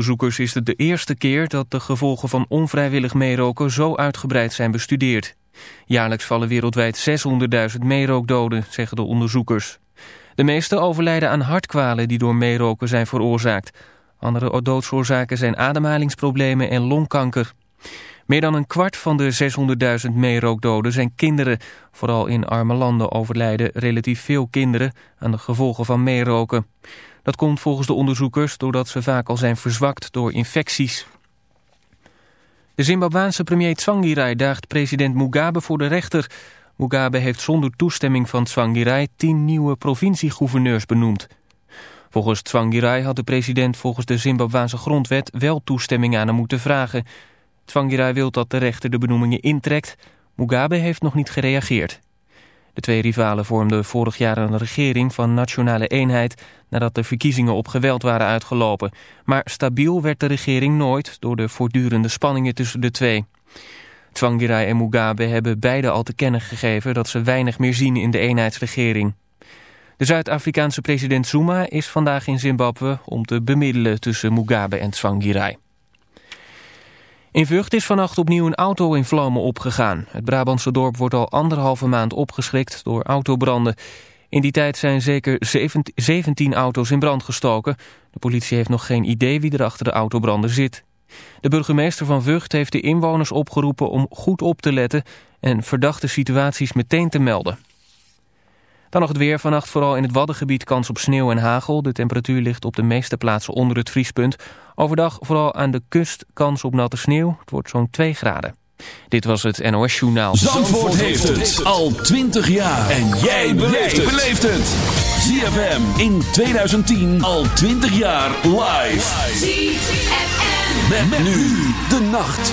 onderzoekers is het de eerste keer dat de gevolgen van onvrijwillig meeroken zo uitgebreid zijn bestudeerd. Jaarlijks vallen wereldwijd 600.000 meerookdoden, zeggen de onderzoekers. De meeste overlijden aan hartkwalen die door meeroken zijn veroorzaakt. Andere doodsoorzaken zijn ademhalingsproblemen en longkanker. Meer dan een kwart van de 600.000 meerookdoden zijn kinderen. Vooral in arme landen overlijden relatief veel kinderen aan de gevolgen van meeroken. Dat komt volgens de onderzoekers doordat ze vaak al zijn verzwakt door infecties. De Zimbabwaanse premier Tsvangirai daagt president Mugabe voor de rechter. Mugabe heeft zonder toestemming van Tsvangirai tien nieuwe provinciegouverneurs benoemd. Volgens Tsvangirai had de president volgens de Zimbabwaanse grondwet wel toestemming aan hem moeten vragen. Tsvangirai wil dat de rechter de benoemingen intrekt. Mugabe heeft nog niet gereageerd. De twee rivalen vormden vorig jaar een regering van nationale eenheid... nadat de verkiezingen op geweld waren uitgelopen. Maar stabiel werd de regering nooit door de voortdurende spanningen tussen de twee. Tsvangirai en Mugabe hebben beide al te kennen gegeven... dat ze weinig meer zien in de eenheidsregering. De Zuid-Afrikaanse president Zuma is vandaag in Zimbabwe... om te bemiddelen tussen Mugabe en Tsvangirai. In Vught is vannacht opnieuw een auto in vlammen opgegaan. Het Brabantse dorp wordt al anderhalve maand opgeschrikt door autobranden. In die tijd zijn zeker 17 auto's in brand gestoken. De politie heeft nog geen idee wie er achter de autobranden zit. De burgemeester van Vught heeft de inwoners opgeroepen om goed op te letten... en verdachte situaties meteen te melden. Dan nog het weer. Vannacht vooral in het Waddengebied kans op sneeuw en hagel. De temperatuur ligt op de meeste plaatsen onder het vriespunt. Overdag vooral aan de kust kans op natte sneeuw. Het wordt zo'n 2 graden. Dit was het NOS Journaal. Zandvoort, heeft het al 20 jaar. En jij beleeft het. ZFM in 2010 al 20 jaar live. ZFM. Met, nu de nacht.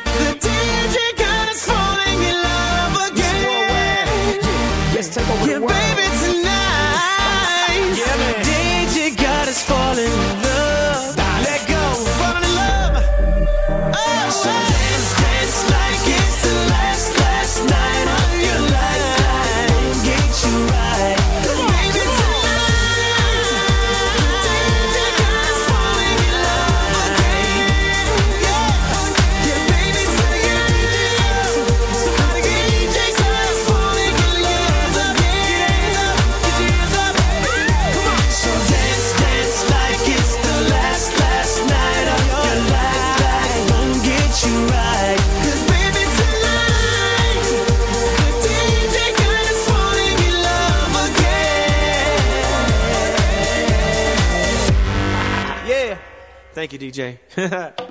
Thank you, DJ.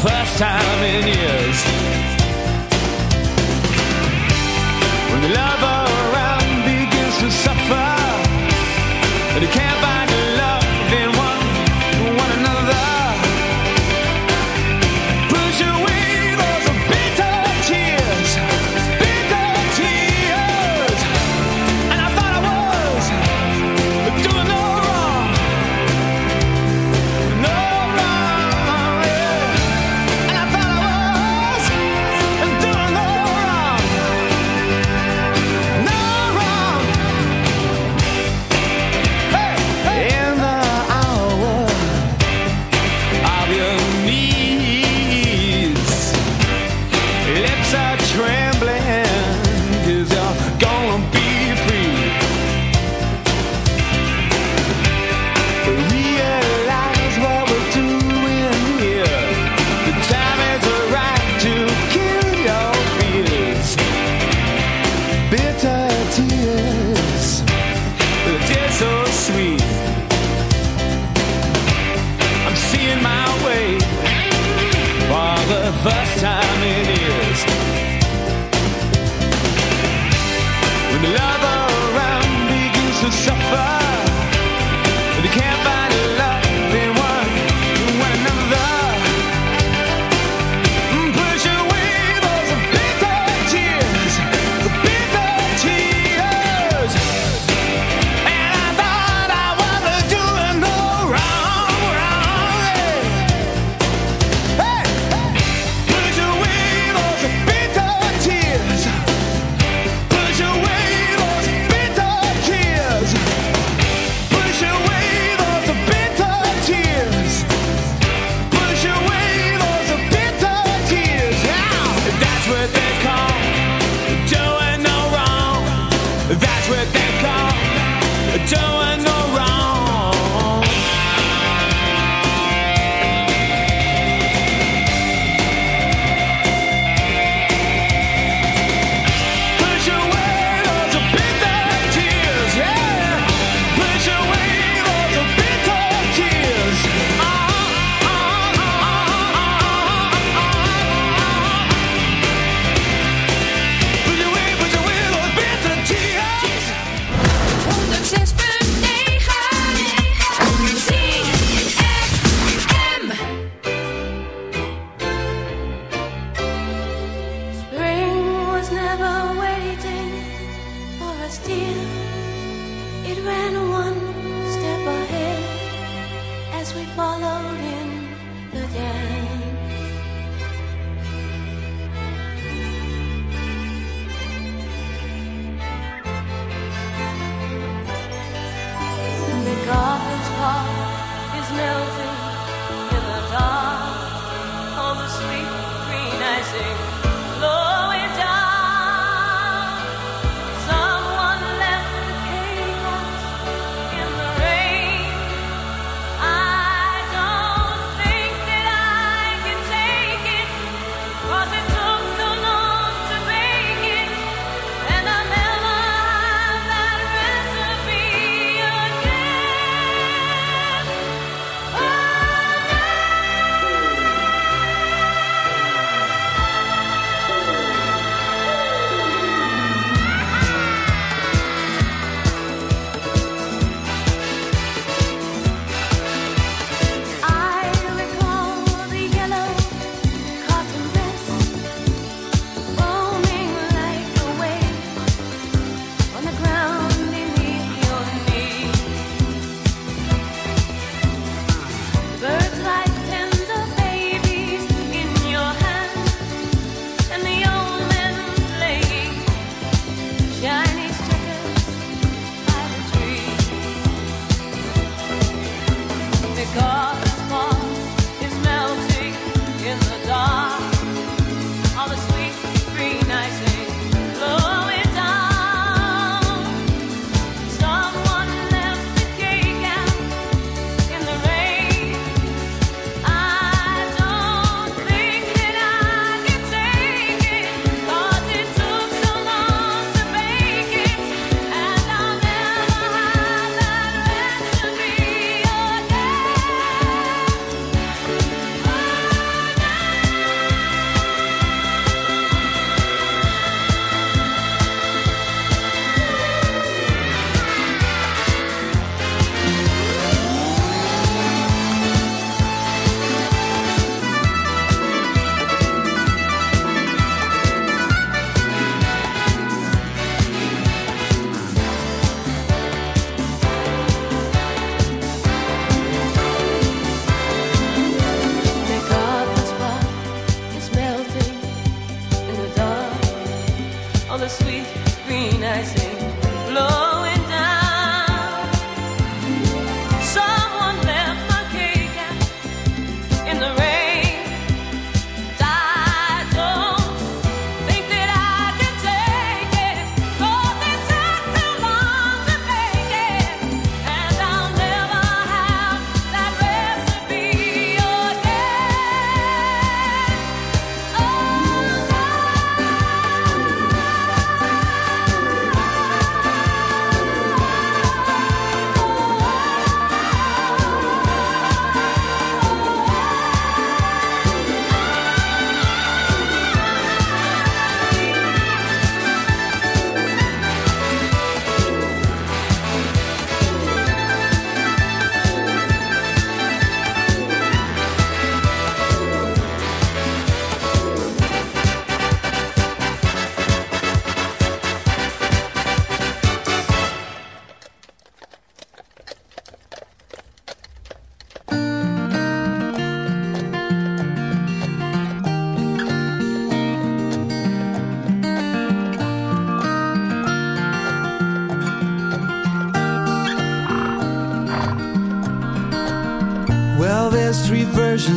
first time in years. When the love around begins to suffer, and you can't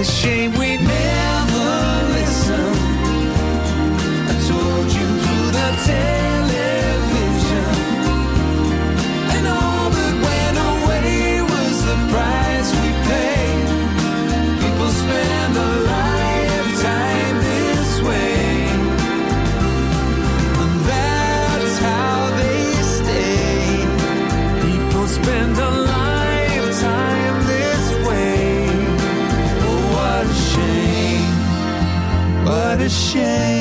a shame 见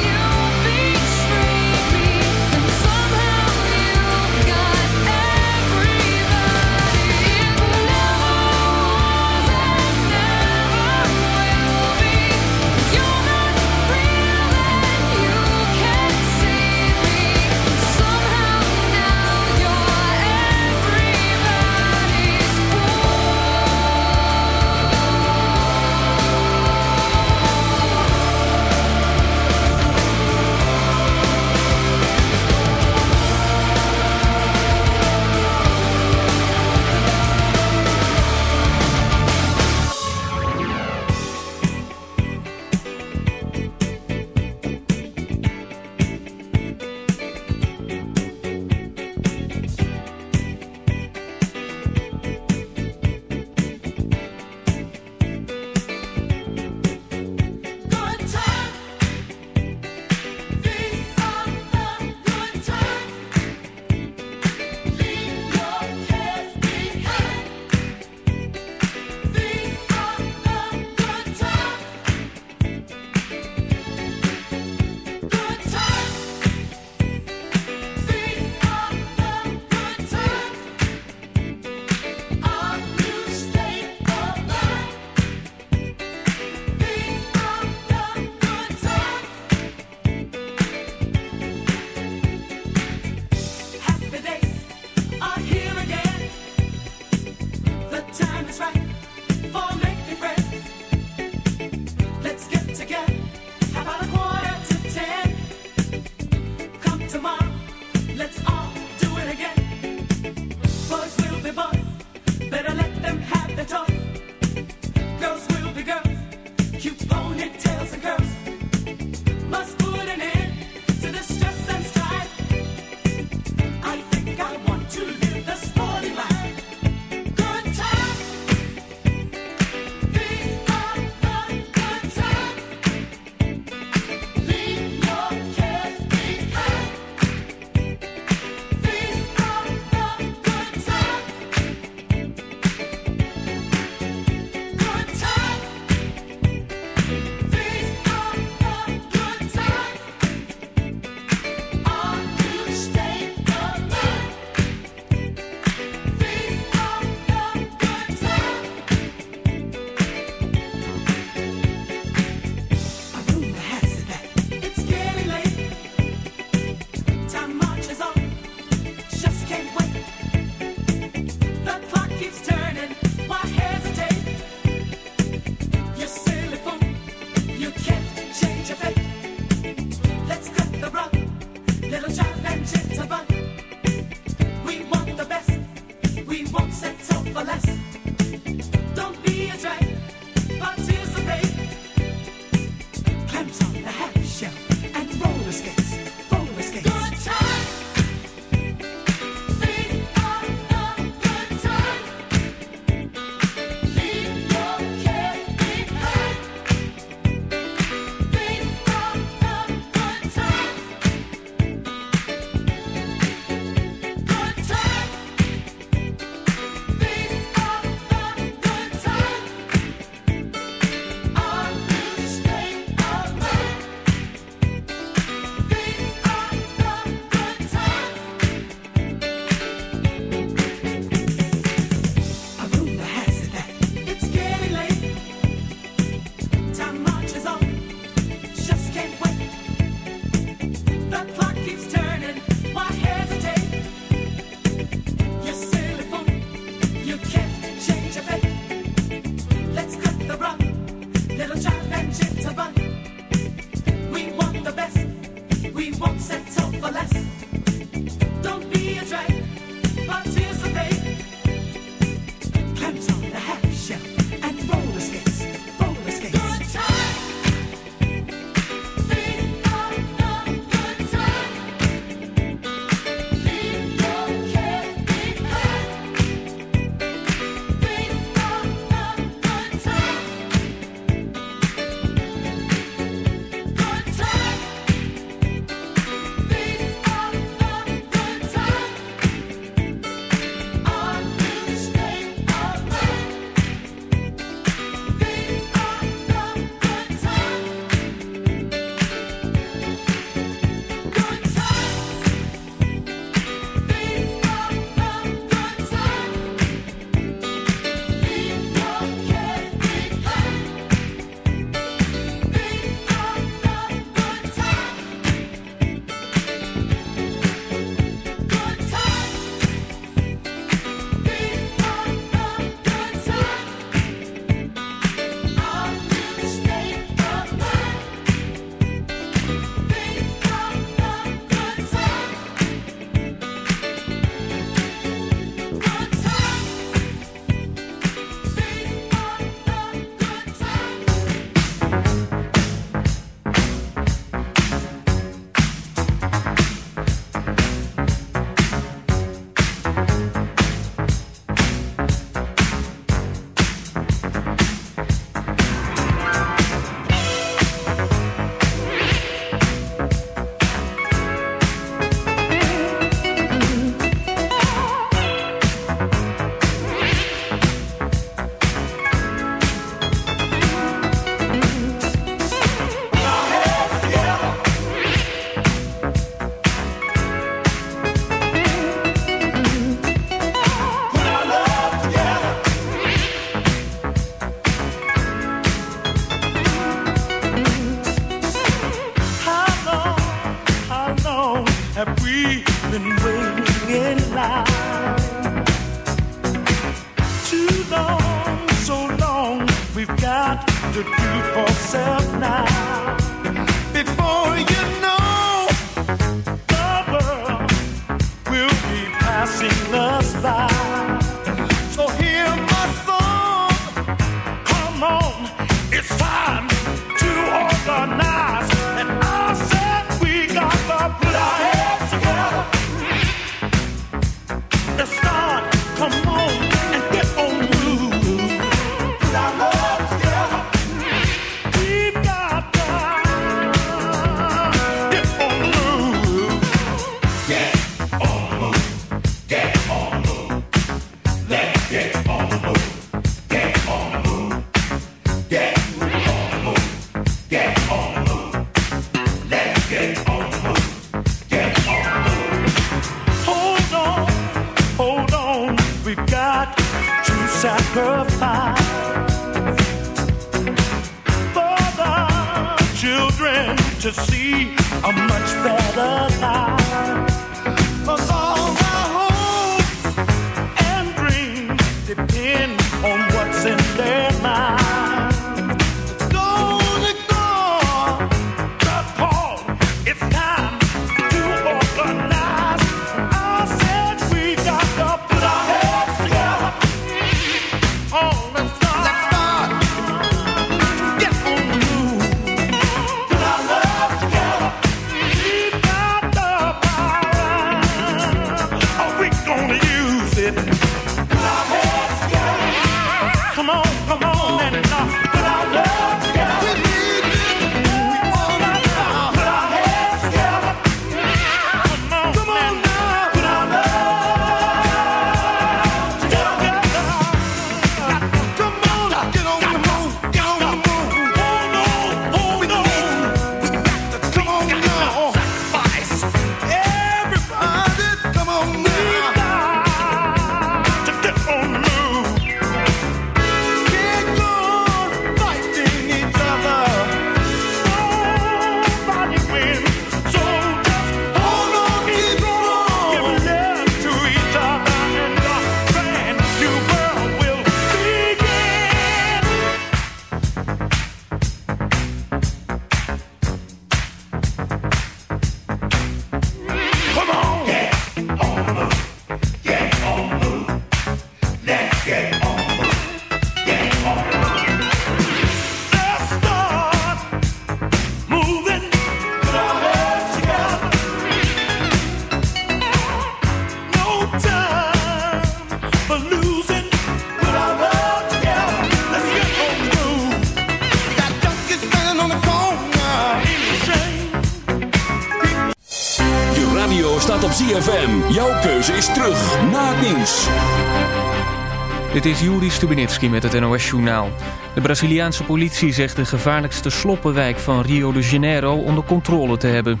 Het is Juri Stubenitski met het NOS-journaal. De Braziliaanse politie zegt de gevaarlijkste sloppenwijk van Rio de Janeiro onder controle te hebben.